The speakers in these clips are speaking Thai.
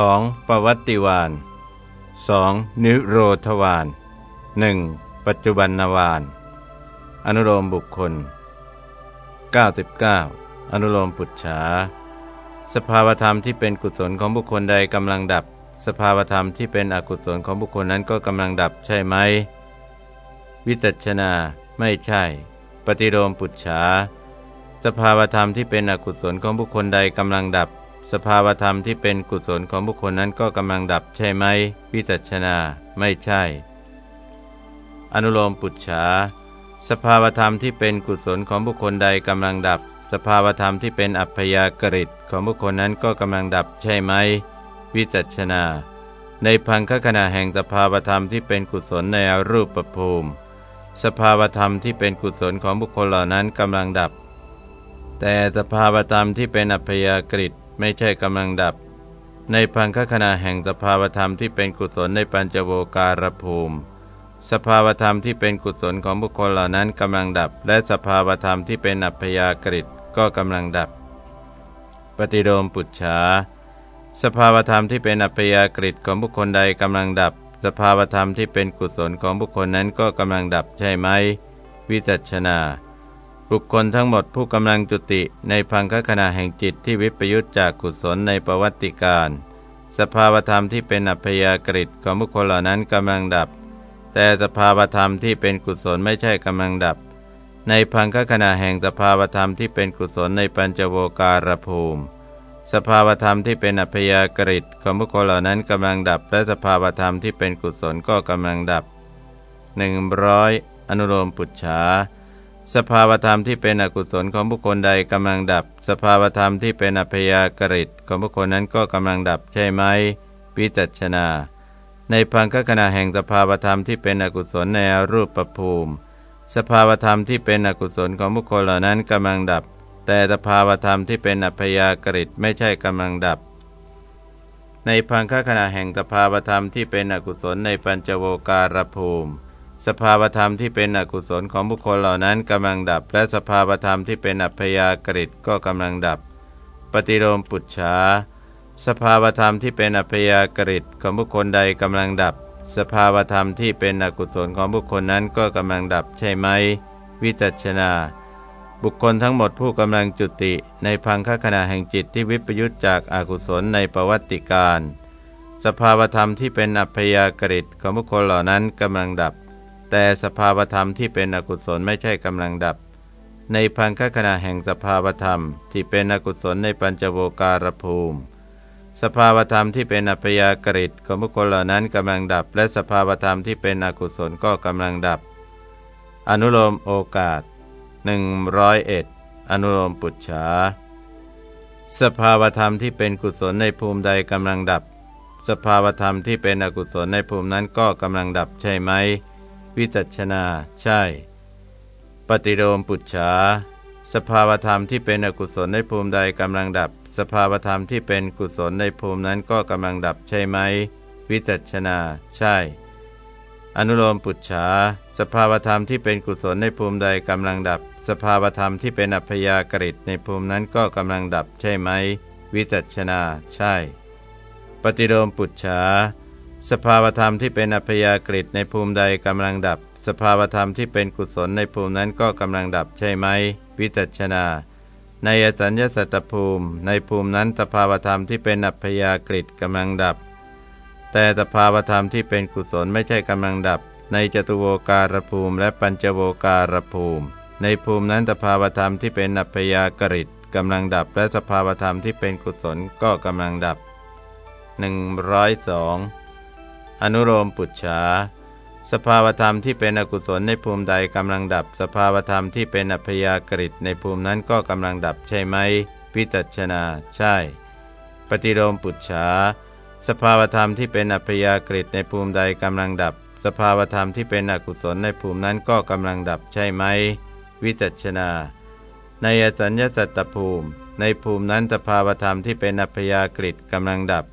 2. ปวัตติวาน 2. นิโรธวาน 1. ปัจจุบันนวาน อนุโลมบุคคล 99 อนุโลมปุจฉา สภาวธรรมที่เป็นกุศลของบุคคลใดกำลังดับ สภาวธรรมที่เป็นอกุศลของบุคคลนั้นก็กำลังดับใช่ไหม วิจัชนา ไม่ใช่ ปฏิโลมปุจฉา สภาวธรรมที่เป็นอกุศลของบุคคลใดกำลังดับ สภาวธรรมที่เป็นกุศลของบุคคลนั้นก็กำลังดับใช่ไหมวิจัชนา ไม่ใช่ อนุโลมปุจฉาสภาวธรรมที่เป็นกุศลของบุคคลใดกำลังดับ สภาวธรรมที่เป็นอัพยากฤิตของบุคคลนั้นก็กำลังดับใช่ไหมวิจัชนา ในพังคขณะแห่งสภาวธรรมที่เป็นกุศลในอรูปภูมิ สภาวธรรมที่เป็นกุศลของบุคคลเหล่านั้นกำลังดับ แต่สภาวธรรมที่เป็นอัพยากฤิต ไม่ใช่กำลังดับ ในพังคขณะแห่งสภาวธรรมที่เป็นกุศลในปัญจโวการภูมิ สภาวธรรมที่เป็นกุศลของบุคคลเหล่านั้นกำลังดับ และสภาวธรรมที่เป็นอัพยากฤิตก็กำลังดับ ปฏิโลมปุจฉาสภาวธรรมที่เป็นอัพยากฤิตของบุคคลใดกำลังดับ สภาวธรรมที่เป็นกุศลของบุคคลนั้นก็กำลังดับใช่ไหม วิจัชนา บุคคลทั้งหมดผู้กำลังจุติในพังคขณะแห่งจิตที่วิปยุตจากกุศลในประวัติการ สภาวธรรมที่เป็นอัพยากฤิตของบุคคลเหล่านั้นกำลังดับ แต่สภาวธรรมที่เป็นกุศลไม่ใช่กำลังดับ ในพังคขณะแห่งสภาวธรรมที่เป็นกุศลในปัญจโวการภูมิ สภาวธรรมที่เป็นอัพยากฤิตของบุคคลเหล่านั้นกำลังดับ และสภาวธรรมที่เป็นกุศลก็กำลังดับหนึ่งร้อยอนุโลมปุจฉา สภาวธรรมที่เป็นอกุศลของบุคคลใดกำลังดับ สภาวธรรมที่เป็นอัพยากฤิตของบุคคลนั้นก็กำลังดับใช่ไหมวิจัชนา ในพังคขณะแห่งสภาวธรรมที่เป็นอกุศลในรูปประภูมิ สภาวธรรมที่เป็นอกุศลของบุคคลเหล่านั้นกำลังดับ แต่สภาวธรรมที่เป็นอัพยากฤิตไม่ใช่กำลังดับ ในพังคขณะแห่งสภาวธรรมที่เป็นอกุศลในปัญจโวการภูมิ สภาวธรรมที่เป็นอกุศลของบุคคลเหล่านั้นกำลังดับ และสภาวธรรมที่เป็นอัพยากฤิตก็กำลังดับ ปฏิโลมปุจฉาสภาวธรรมที่เป็นอัพยากฤิตของบุคคลใดกำลังดับ สภาวธรรมที่เป็นอกุศลของบุคคลนั้นก็กำลังดับใช่ไหม วิจัชนา บุคคลทั้งหมดผู้กำลังจุติ ในพังคขณะแห่งจิตที่วิปยุตจากอากุศลในประวัติการ สภาวธรรมที่เป็นอัพยากฤิตของบุคคลเหล่านั้นกำลังดับ แต่สภาวธรรมที่เป็นอกุศลไม่ใช่กำลังดับ ในพังคขณะแห่งสภาวธรรมที่เป็นอกุศลในปัญจโวการภูมิ สภาวธรรมที่เป็นอัพยากฤิตของบุคคลเหล่านั้นกำลังดับ และสภาวธรรมที่เป็นอกุศลก็กำลังดับ อนุโลมโอกาส 101 อนุโลมปุจฉาสภาวธรรมที่เป็นกุศลในภูมิใดกำลังดับ สภาวธรรมที่เป็นอกุศลในภูมินั้นก็กำลังดับใช่ไหม วิจัชนา ใช่ ปฏิโลมปุจฉา สภาวธรรมที่เป็นอกุศลในภูมิใดกำลังดับ สภาวธรรมที่เป็นกุศลในภูมินั้นก็กำลังดับใช่ไหม วิจัชนา ใช่ อนุโลมปุจฉา สภาวธรรมที่เป็นกุศลในภูมิใดกำลังดับ สภาวธรรมที่เป็นอัพยากฤิตในภูมินั้นก็กำลังดับใช่ไหม วิจัชนา ใช่ ปฏิโลมปุจฉา สภาวธรรมที่เป็นอัพยากฤิตในภูมิใดกำลังดับ สภาวธรรมที่เป็นกุศลในภูมินั้นก็กำลังดับใช่ไหมวิจัชนา ในอสัญญสัตตภูมิ ในภูมินั้นสภาวธรรมที่เป็นอัพยากฤิกำลังดับ แต่สภาวธรรมที่เป็นกุศลไม่ใช่กำลังดับ ในจตุโวการภูมิ และปัญจโวการภูมิ ในภูมินั้นสภาวธรรมที่เป็นอัพยากฤิกำลังดับและสภาวธรรมที่เป็นกุศลก็กำลังดับ 102 อนุโลมปุจฉาสภาวธรรมที่เป็นอกุศลในภูมิใดกำลังดับ สภาวธรรมที่เป็นอัพยากฤิในภูมินั้นก็กำลังดับใช่ไหมวิจัชนา ใช่ ปฏิโลมปุจฉาสภาวธรรมที่เป็นอัพยากฤิในภูมิใดกำลังดับ สภาวธรรมที่เป็นอกุศลในภูมินั้นก็กำลังดับใช่ไหมวิจัชนา ในอสัญญาสัตตภูมิ ในภูมินั้นสภาวธรรมที่เป็นอัพยากฤิกำลังดับ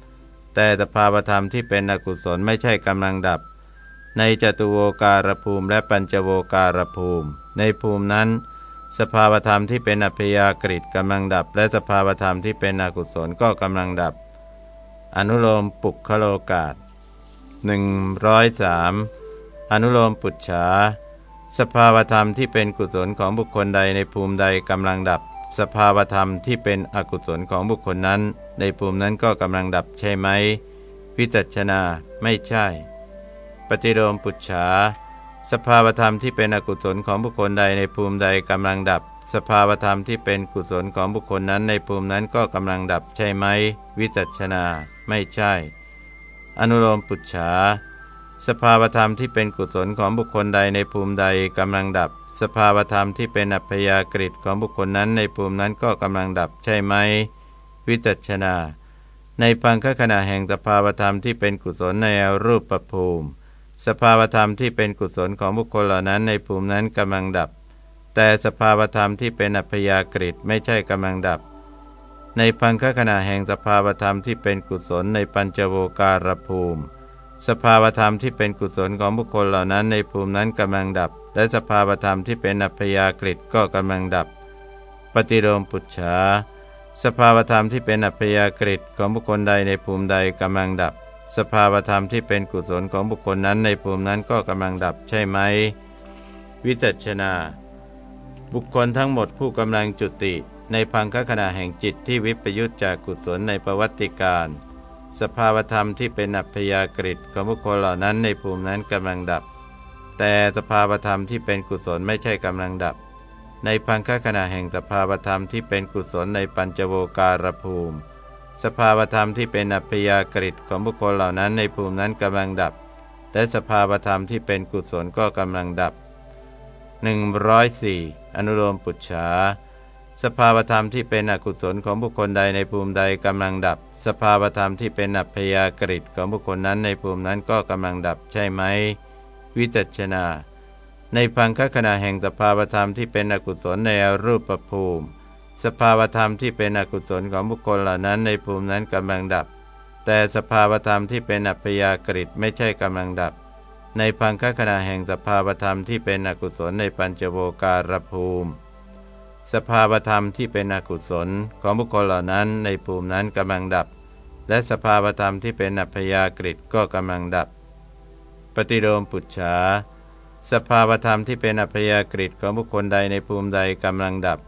แต่สภาวธรรมที่เป็นอกุศลไม่ใช่กำลังดับ ในจตุโวการภูมิและปัญจโวการภูมิ ในภูมินั้น สภาวธรรมที่เป็นอัพยากฤิกำลังดับ และสภาวธรรมที่เป็นอกุศลก็กำลังดับ อนุโลมปุกคโลกาศ103 อนุโลมปุจฉาสภาวธรรมที่เป็นกุศลของบุคคลใดในภูมิใดกำลังดับ สภาวธรรมที่เป็นอกุศลของบุคคลนั้น ในภูมินั้นก็กำลังดับใช่ไหมวิจัชนาไม่ใช่ ปฏิโลมปุจฉาสภาวธรรมที่เป็นอกุศลของบุคคลใดในภูมิใดกำลังดับ สภาวธรรมที่เป็นกุศลของบุคคลนั้นในภูมินั้นก็กำลังดับใช่ไหมวิจัชนาไม่ใช่ อนุโลมปุจฉาสภาวธรรมที่เป็นกุศลของบุคคลใดในภูมิใดกำลังดับ สภาวธรรมที่เป็นอัพยากฤิของบุคคลนั้นในภูมินั้นก็กำลังดับใช่ไหม วิจัชนา ในปังคขณะแห่งสภาวธรรมที่เป็นกุศลในรูปประภูมิ สภาวธรรมที่เป็นกุศลของบุคคลเหล่านั้นในภูมินั้นกำลังดับ แต่สภาวธรรมที่เป็นอัพยากฤิไม่ใช่กำลังดับ ในพังคขณะแห่งสภาวธรรมที่เป็นกุศลในปัญจโวการภูมิ สภาวธรรมที่เป็นกุศลของบุคคลเหล่านั้นในภูมินั้นกำลังดับ และสภาวธรรมที่เป็นอัพยากฤิก็กำลังดับ ปฏิโลมปุจฉาสภาวธรรมที่เป็นอัพยากฤิของบุคคลใดในภูมิใดกำลังดับ สภาวธรรมที่เป็นกุศลของบุคคลนั้นในภูมินั้นก็กำลังดับใช่ไหม วิจัชนา บุคคลทั้งหมดผู้กำลังจุติ ในพังคขณะแห่งจิตที่วิปยุตจากกุศลในประวัติการ สภาวธรรมที่เป็นอัพยากฤิของบุคคลเหล่านั้นในภูมินั้นกำลังดับ แต่สภาวธรรมที่เป็นกุศลไม่ใช่กำลังดับ ในพังคขณะแห่งสภาวธรรมที่เป็นกุศลในปัญจโวการภูมิ สภาวธรรมที่เป็นอัพยากฤิของบุคคลเหล่านั้นในภูมินั้นกำลังดับ และสภาวธรรมที่เป็นกุศลก็กำลังดับ 104 อนุโลมปุจฉาสภาวธรรมที่เป็นอกุศลของบุคคลใดในภูมิใดกำลังดับ สภาวธรรมที่เป็นอัพยากฤิตของบุคคลนั้นในภูมินั้นก็กำลังดับใช่ไหม วิจัชนา ในพังคขณะแห่งสภาวธรรมที่เป็นอกุศลในรูปภูมิ สภาวธรรมที่เป็นอกุศลของบุคคลเหล่านั้นในภูมินั้นกำลังดับ แต่สภาวธรรมที่เป็นอัพยากฤิตไม่ใช่กำลังดับ ในพังคขณะแห่งสภาวธรรมที่เป็นอกุศลในปัญจโวการภูมิ สภาวธรรมที่เป็นอกุศลของบุคคลเหล่านั้นในภูมินั้นกำลังดับ และสภาวธรรมที่เป็นอัพยากฤิก็กำลังดับ ปฏิโลมปุจฉาสภาวธรรมที่เป็นอัพยากฤิของบุคคลใดในภูมิใดกำลังดับ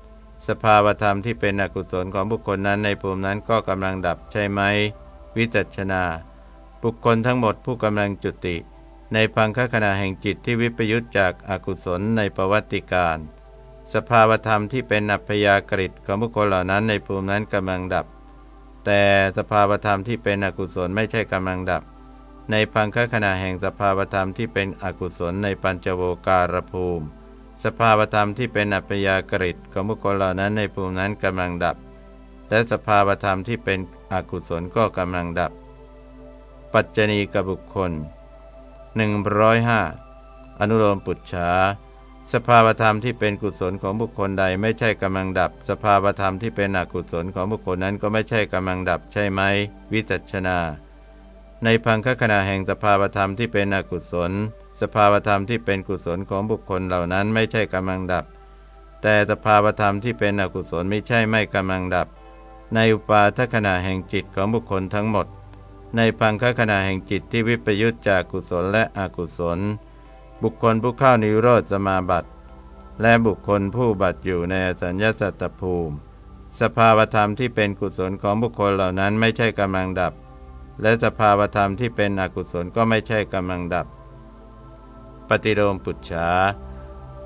สภาวธรรมที่เป็นอกุศลของบุคคลนั้นในภูมินั้นก็กำลังดับใช่ไหม วิจัชนา บุคคลทั้งหมดผู้กำลังจุติ ในพังคขณะแห่งจิตที่วิปยุตจากอากุศลในประวัติการ สภาวธรรมที่เป็นอัพยากฤิของบุคคลเหล่านั้นในภูมินั้นกำลังดับ แต่สภาวธรรมที่เป็นอกุศลไม่ใช่กำลังดับ ในพังคขณะแห่งสภาวธรรมที่เป็นอกุศลในปัญจโวการภูมิ สภาวธรรมที่เป็นอัพยากฤิของบุคคลเหล่านั้นในภูมินั้นกำลังดับ และสภาวธรรมที่เป็นอกุศลก็กำลังดับ ปัจจณีกับบุคคล105อนุโลมปุจฉา สภาวธรรมที่เป็นกุศลของบุคคลใดไม่ใช่กำลังดับ สภาวธรรมที่เป็นอกุศลของบุคคลนั้นก็ไม่ใช่กำลังดับใช่ไหม วิจัชนา ในพังคขณะแห่งสภาวธรรมที่เป็นอกุศล สภาวธรรมที่เป็นกุศลของบุคคลเหล่านั้นไม่ใช่กำลังดับ แต่สภาวธรรมที่เป็นอกุศลไม่ใช่ไม่กำลังดับ ในอุปาทขณะแห่งจิตของบุคคลทั้งหมด ในพังคขณะแห่งจิตที่วิปยุตจากกุศลและอกุศล บุคคลผู้เข้านิโรธสมาบัติ และบุคคลผู้บัติอยู่ในสัญญาสัตตภูมิ สภาวธรรมที่เป็นกุศลของบุคคลเหล่านั้นไม่ใช่กำลังดับ และสภาวธรรมที่เป็นอกุศลก็ไม่ใช่กำลังดับ ปฏิโลมปุจฉา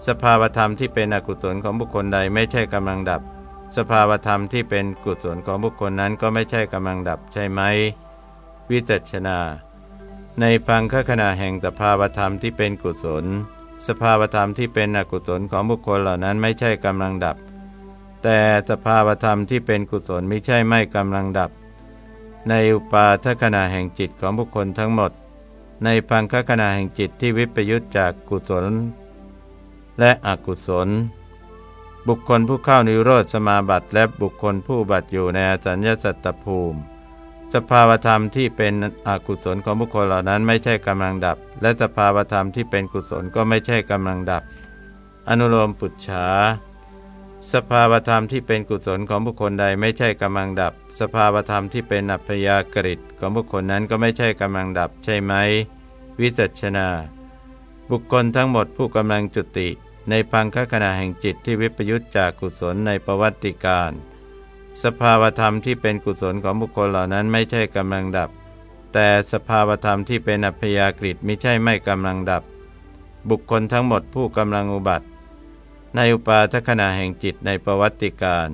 สภาวธรรมที่เป็นอกุศลของบุคคลใดไม่ใช่กำลังดับ สภาวธรรมที่เป็นกุศลของบุคคลนั้นก็ไม่ใช่กำลังดับใช่ไหม วิจัชนา ในพังคขณะแห่งสภาวธรรมที่เป็นกุศล สภาวธรรมที่เป็นอกุศลของบุคคลเหล่านั้นไม่ใช่กำลังดับ แต่สภาวธรรมที่เป็นกุศลไม่ใช่ไม่กำลังดับ ในอุปาทขณะแห่งจิตของบุคคลทั้งหมด ในพังคขณะแห่งจิตที่วิปยุตจากกุศล และอกุศล บุคคลผู้เข้านิโรธสมาบัติและบุคคลผู้บัติอยู่ในสัญญาสัตตภูมิ สภาวธรรมที่เป็นอกุศลของบุคคลเหล่านั้นไม่ใช่กำลังดับ และสภาวธรรมที่เป็นกุศลก็ไม่ใช่กำลังดับ อนุโลมปุจฉาสภาวธรรมที่เป็นกุศลของบุคคลใดไม่ใช่กำลังดับ สภาวธรรมที่เป็นอัพยากฤิของบุคคลนั้นก็ไม่ใช่กำลังดับ ใช่ไหม วิจัชนา บุคคลทั้งหมดผู้กำลังจุติ ในพังคขณะแห่งจิตที่วิปยุตจากกุศลในประวัติการ สภาวธรรมที่เป็นกุศลของบุคคลเหล่านั้นไม่ใช่กำลังดับ แต่สภาวธรรมที่เป็นอัพยากฤิไม่ใช่ไม่กำลังดับ บุคคลทั้งหมดผู้กำลังอุบัติ ในอุปาทขณะแห่งจิตในประวัติการ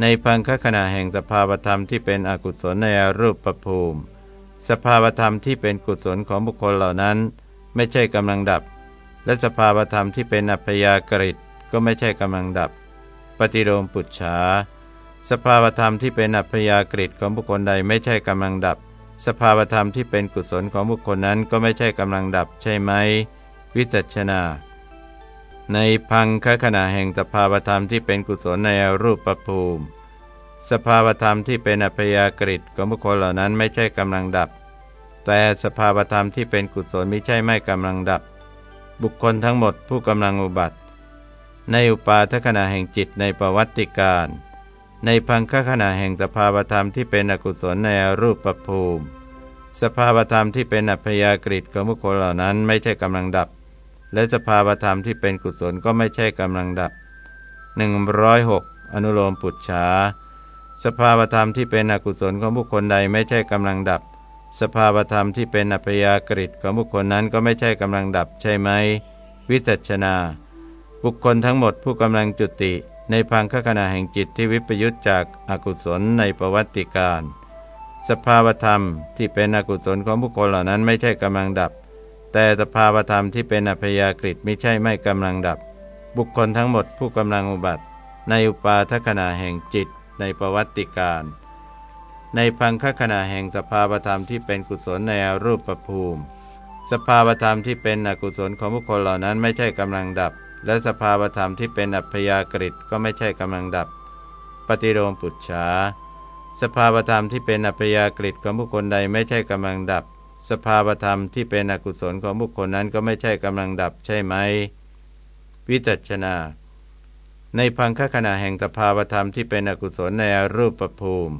ในพังคขณะแห่งสภาวธรรมที่เป็นอกุศลในอรูปประภูมิ สภาวธรรมที่เป็นกุศลของบุคคลเหล่านั้น ไม่ใช่กำลังดับ และสภาวธรรมที่เป็นอัพยากฤิตก็ไม่ใช่กำลังดับ ปฏิโลมปุจฉา สภาวธรรมที่เป็นอัพยากฤิตของบุคคลใดไม่ใช่กำลังดับ สภาวธรรมที่เป็นกุศลของบุคคลนั้นก็ไม่ใช่กำลังดับใช่ไหม วิจัชนา ในพังคขณะแห่งสภาวธรรมที่เป็นกุศลในรูปประภูมิ สภาวธรรมที่เป็นอัพยากฤิของบุคคลเหล่านั้นไม่ใช่กำลังดับ แต่สภาวธรรมที่เป็นกุศลมิใช่ไม่กำลังดับ บุคคลทั้งหมดผู้กำลังอุบัติ ในอุปาทขณะแห่งจิตในประวัติการ ในพังคขณะแห่งสภาวธรรมที่เป็นอกุศลในรูปประภูมิ สภาวธรรมที่เป็นอัพยากฤิของบุคคลเหล่านั้นไม่ใช่กำลังดับ และสภาวธรรมที่เป็นกุศลก็ไม่ใช่กำลังดับ 106 อนุโลมปุจฉาสภาวธรรมที่เป็นอกุศลของบุคคลใดไม่ใช่กำลังดับ สภาวธรรมที่เป็นอัพยากฤิของบุคคลนั้นก็ไม่ใช่กำลังดับใช่ไหม วิจัชนา บุคคลทั้งหมดผู้กำลังจุติ ในพังคขณะแห่งจิตที่วิปยุตจากอากุศลในประวัติการ สภาวธรรมที่เป็นอกุศลของบุคคลเหล่านั้นไม่ใช่กำลังดับ แต่สภาวธรรมที่เป็นอัพยากฤิไม่ใช่ไม่กำลังดับ บุคคลทั้งหมดผู้กำลังอุบัติ ในอุปาทขณะแห่งจิตในประวัติการ ในพังคขณะแห่งสภาวธรรมที่เป็นกุศลในอรูปภูมิ สภาวธรรมที่เป็นอกุศลของบุคคลเหล่านั้นไม่ใช่กำลังดับ และสภาวธรรมที่เป็นอัพยากฤิตก็ไม่ใช่กำลังดับ ปฏิโลมปุจฉาสภาวธรรมที่เป็นอัพยากฤิตของบุคคลใดไม่ใช่กำลังดับ สภาวธรรมที่เป็นอกุศลของบุคคลนั้นก็ไม่ใช่กำลังดับใช่ไหม วิจัชนา ในพังคขณะแห่งสภาวธรรมที่เป็นอกุศลในอรูปประภูมิ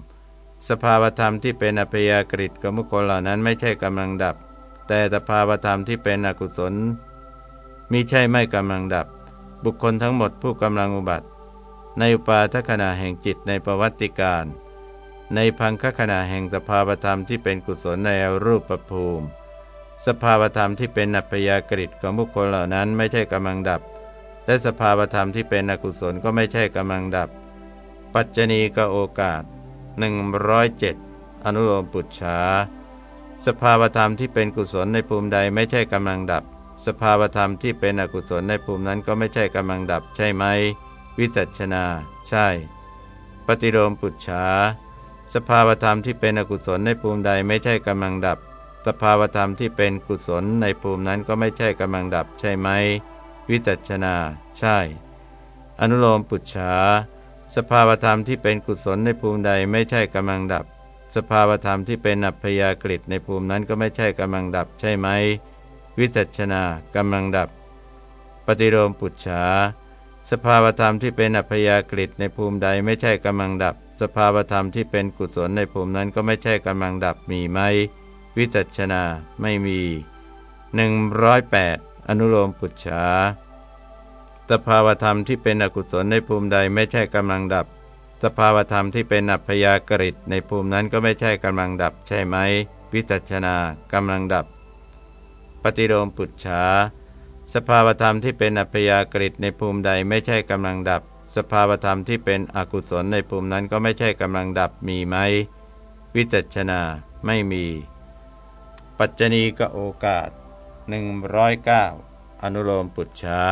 สภาวธรรมที่เป็นอภยากฤิตของบุคคลเหล่านั้นไม่ใช่กำลังดับ แต่สภาวธรรมที่เป็นอกุศลมิใช่ไม่กำลังดับ บุคคลทั้งหมดผู้กำลังอุบัติ ในอุปาทขณะแห่งจิตในประวัติการ ในพังคขณะแห่งสภาวธรรมที่เป็นกุศลในรูปประภูมิ สภาวธรรมที่เป็นอัพยากฤิของบุคคลเหล่านั้นไม่ใช่กำลังดับ และสภาวธรรมที่เป็นอกุศลก็ไม่ใช่กำลังดับ ปัจจณีกโอกาส 107 อนุโลมปุจฉาสภาวธรรมที่เป็นกุศลในภูมิใดไม่ใช่กำลังดับ สภาวธรรมที่เป็นอกุศลในภูมินั้นก็ไม่ใช่กำลังดับใช่ไหม วิจัชนา ใช่ ปฏิโลมปุจฉา สภาวธรรมที่เป็นอกุศลในภูมิใดไม่ใช่กำลังดับ สภาวธรรมที่เป็นกุศลในภูมินั้นก็ไม่ใช่กำลังดับใช่ไหม วิจัชนา ใช่ อนุโลมปุจฉา สภาวธรรมที่เป็นกุศลในภูมิใดไม่ใช่กำลังดับ สภาวธรรมที่เป็นอัพยากฤิในภูมินั้นก็ไม่ใช่กำลังดับใช่ไหม วิจัชนากำลังดับ ปฏิโลมปุจฉา สภาวธรรมที่เป็นอัพยากฤิในภูมิใดไม่ใช่กำลังดับ สภาวธรรมที่เป็นกุศลในภูมินั้นก็ไม่ใช่กำลังดับมีไหม วิจัชนาไม่มี 108 อนุโลมปุจฉา สภาวธรรมที่เป็นอกุศลในภูมิใดไม่ใช่กำลังดับ สภาวธรรมที่เป็นอัพยากฤิในภูมินั้นก็ไม่ใช่กำลังดับ ใช่ไหมวิจัชนากำลังดับ ฏิโลมปุจฉาสภาวธรรมที่เป็นอัพยากฤิในภูมิใดไม่ใช่กำลังดับ สภาวธรรมที่เป็นอกุศลในภูมินั้นก็ไม่ใช่กำลังดับมีไหม วิจัชนาไม่มี ปัจจณีกโอกาส 109 อนุโลมปุจฉา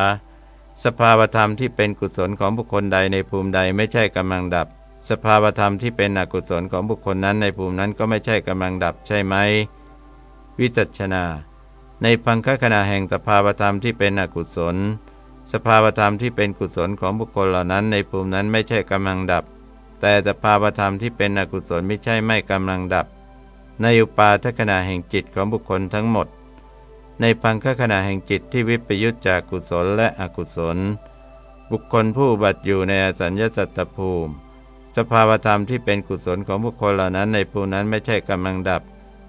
สภาวธรรมที่เป็นกุศลของบุคคลใดในภูมิใดไม่ใช่กำลังดับ สภาวธรรมที่เป็นอกุศลของบุคคลนั้นในภูมินั้นก็ไม่ใช่กำลังดับใช่ไหม วิจัชนา ในพังคขณะแห่งสภาวธรรมที่เป็นอกุศล สภาวธรรมที่เป็นกุศลของบุคคลเหล่านั้นในภูมินั้นไม่ใช่กำลังดับ แต่สภาวธรรมที่เป็นอกุศลไม่ใช่ไม่กำลังดับ ในอุปาทขณะแห่งจิตของบุคคลทั้งหมด ในพังคขณะแห่งจิตที่วิปยุตจากกุศลและอกุศล บุคคลผู้บัติอยู่ในอสัญญาสัตตภูมิ สภาวธรรมที่เป็นกุศลของบุคคลเหล่านั้นในภูมินั้นไม่ใช่กำลังดับ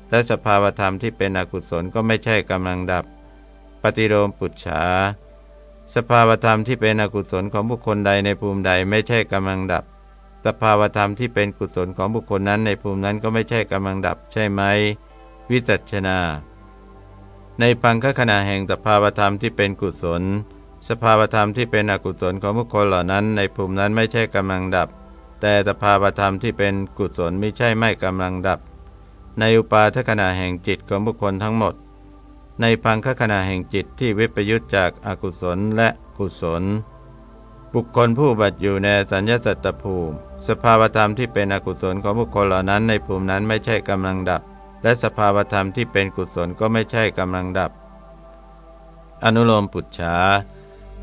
และสภาวธรรมที่เป็นอกุศลก็ไม่ใช่กำลังดับ ปฏิโลมปุจฉา สภาวธรรมที่เป็นอกุศลของบุคคลใดในภูมิใดไม่ใช่กำลังดับ สภาวธรรมที่เป็นกุศลของบุคคลนั้นในภูมินั้นก็ไม่ใช่กำลังดับ ใช่ไหม วิจัชนา ในปังคขณะแห่งสภาวธรรมที่เป็นกุศล สภาวธรรมที่เป็นอกุศลของบุคคลเหล่านั้น ในภูมินั้นไม่ใช่กำลังดับ แต่สภาวธรรมที่เป็นกุศลไม่ใช่ไม่กำลังดับ ในอุปาทขณะแห่งจิตของบุคคลทั้งหมด ในพังคขณะแห่งจิตที่วิปยุตจากอากุศลและกุศล บุคคลผู้บัตอยู่ในสัญญาสัตตภูมิ สภาวธรรมที่เป็นอกุศลของบุคคลเหล่านั้นในภูมินั้นไม่ใช่กำลังดับ และสภาวธรรมที่เป็นกุศลก็ไม่ใช่กำลังดับ อนุโลมปุจฉา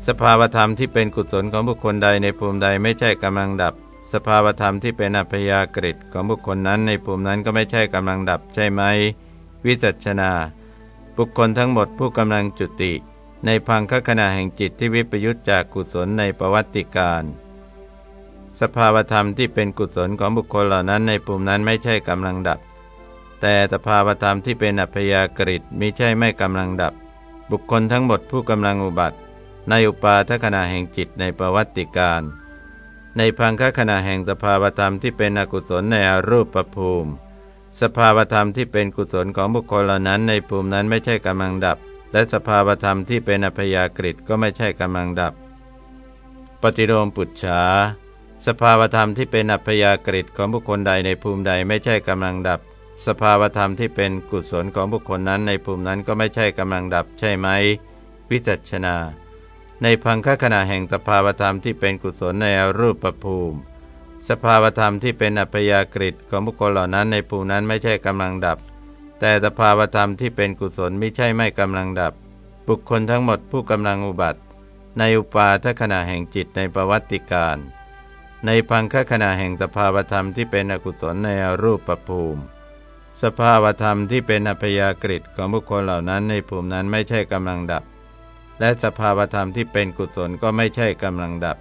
สภาวธรรมที่เป็นกุศลของบุคคลใดในภูมิใดไม่ใช่กำลังดับ สภาวธรรมที่เป็นอัพยากฤิของบุคคลนั้นในภูมินั้นก็ไม่ใช่กำลังดับใช่ไหม วิจัชนา บุคคลทั้งหมดผู้กำลังจุติ ในพังคขณะแห่งจิตที่วิปยุตจากกุศลในประวัติการ สภาวธรรมที่เป็นกุศลของบุคคลเหล่านั้นในปุ่มนั้นไม่ใช่กำลังดับ แต่สภาวธรรมที่เป็นอัพยากฤิมิใช่ไม่กำลังดับ บุคคลทั้งหมดผู้กำลังอุบัติ ในอุปาทขณะแห่งจิตในประวัติการ ในพังคขณะแห่งสภาวธรรมที่เป็นอกุศลในอรูปภูมิ สภาวธรรมที่เป็นกุศลของบุคคลเหล่านั้น ในภูมินั้นไม่ใช่กำลังดับ และสภาวธรรมที่เป็นอัพยากฤิก็ไม่ใช่กำลังดับ ปฏิโลมปุจฉาสภาวธรรมที่เป็นอัพยากฤิของบุคคลใดในภูมิใดไม่ใช่กำลังดับ สภาวธรรมที่เป็นกุศลของบุคคลนั้นในภูมินั้นก็ไม่ใช่กำลังดับ ใช่ไหม วิจัชนา ในพังคขณะแห่งสภาวธรรมที่เป็นกุศลในรูปภูมิ สภาวธรรมที่เป็นอัพยากฤิของบุคคลเหล่านั้นในภูมินั้นไม่ใช่กำลังดับ แต่สภาวธรรมที่เป็นกุศลไม่ใช่ไม่กำลังดับ บุคคลทั้งหมดผู้กำลังอุบัติ ในอุปาทขณะแห่งจิตในประวัติการ ในพังคขณะแห่งสภาวธรรมที่เป็นอกุศลในอรูปภูมิ สภาวธรรมที่เป็นอัพยากฤิของบุคคลเหล่านั้นในภูมินั้นไม่ใช่กำลังดับ และสภาวธรรมที่เป็นกุศลก็ไม่ใช่กำลังดับ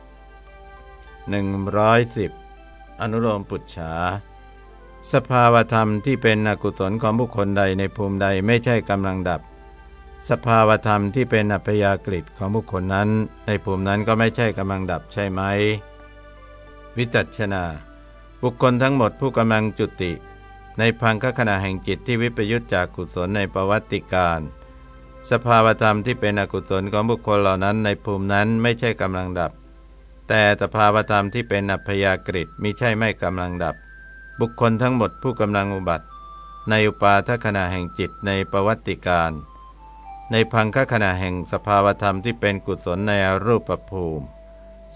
110 อนุโลมปุจฉา สภาวธรรมที่เป็นอกุศลของบุคคลใดในภูมิใดไม่ใช่กำลังดับ สภาวธรรมที่เป็นอัพยากฤิของบุคคลนั้น ในภูมินั้นก็ไม่ใช่กำลังดับใช่ไหม วิจัชนา บุคคลทั้งหมดผู้กำลังจุติ ในพังคขณะแห่งจิตที่วิปยุตจากกุศลในประวัติการ สภาวธรรมที่เป็นอกุศลของบุคคลเหล่านั้นในภูมินั้นไม่ใช่กำลังดับ แต่สภาวธรรมที่เป็นอัพยากฤิมิใช่ไม่กำลังดับ บุคคลทั้งหมดผู้กำลังอุบัติ ในอุปาทขณะแห่งจิตในประวัติการ ในพังคขณะแห่งสภาวธรรมที่เป็นกุศลในอรูปภูมิ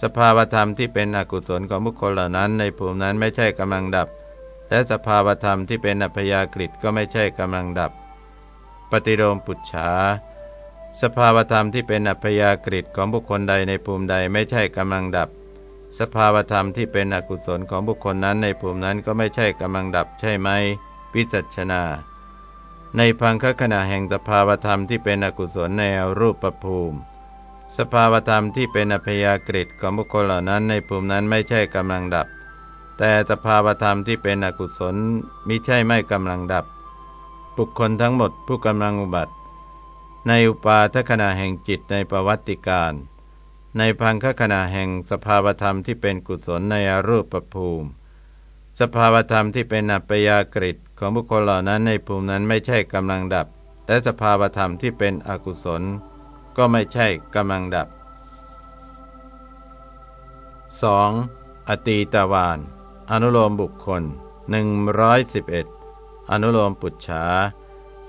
สภาวธรรมที่เป็นอกุศลของบุคคลเหล่านั้น ในภูมินั้นไม่ใช่กำลังดับ และสภาวธรรมที่เป็นอัพยากฤิก็ไม่ใช่กำลังดับ ปฏิโลมปุจฉาสภาวธรรมที่เป็นอัพยากฤิของบุคคลใดในภูมิใดไม่ใช่กำลังดับ สภาวธรรมที่เป็นอกุศลของบุคคลนั้นในภูมินั้นก็ไม่ใช่กำลังดับใช่ไหมวิจัชนา ในพังคขณะแห่งสภาวธรรมที่เป็นอกุศลในรูปภูมิ สภาวธรรมที่เป็นอัพยากฤิของบุคคลเหล่านั้นในภูมินั้นไม่ใช่กำลังดับ แต่สภาวธรรมที่เป็นอกุศลมิใช่ไม่กำลังดับ บุคคลทั้งหมดผู้กำลังอุบัติ ในอุปาทขณะแห่งจิตในประวัติการ ในพังคขณะแห่งสภาวธรรมที่เป็นกุศลในอรูปภูมิ สภาวธรรมที่เป็นอัปยากฤิของบุคคลเหล่านั้นในภูมินั้นไม่ใช่กำลังดับ และสภาวธรรมที่เป็นอกุศล ก็ไม่ใช่กำลังดับ 2. อตีตวานอนุโลมบุคคล 111 อนุโลมปุจฉา